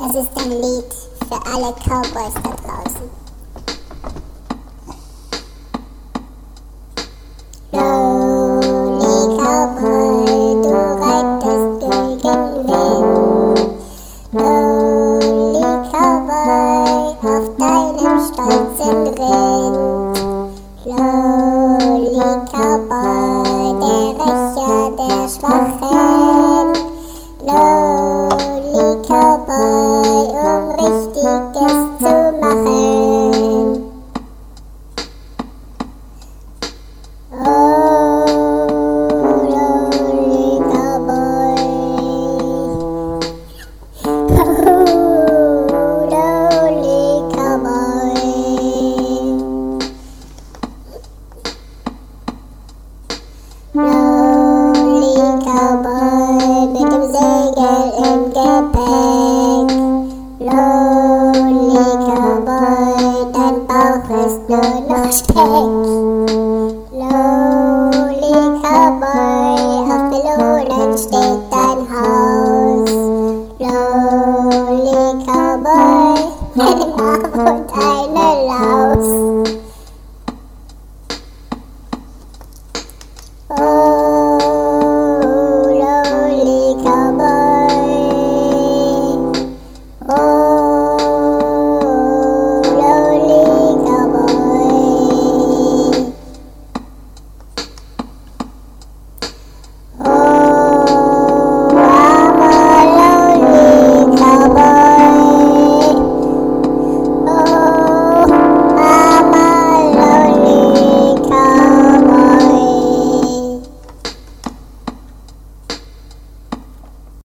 Das ist ein Lied für alle Cowboys da draußen. Lonely Cowboy, du reitest durch den Wind. Lonely Cowboy, auf deinem stolzen Rind. Lonely Cowboy. Lonely Cowboy mit dem Segel im Gepäck. Lonely Cowboy, dein Bauch ist nur noch Speck. Lonely Cowboy, auf Melonen steht dein Haus. Lonely Cowboy, mit dem Bauch und eine Laus.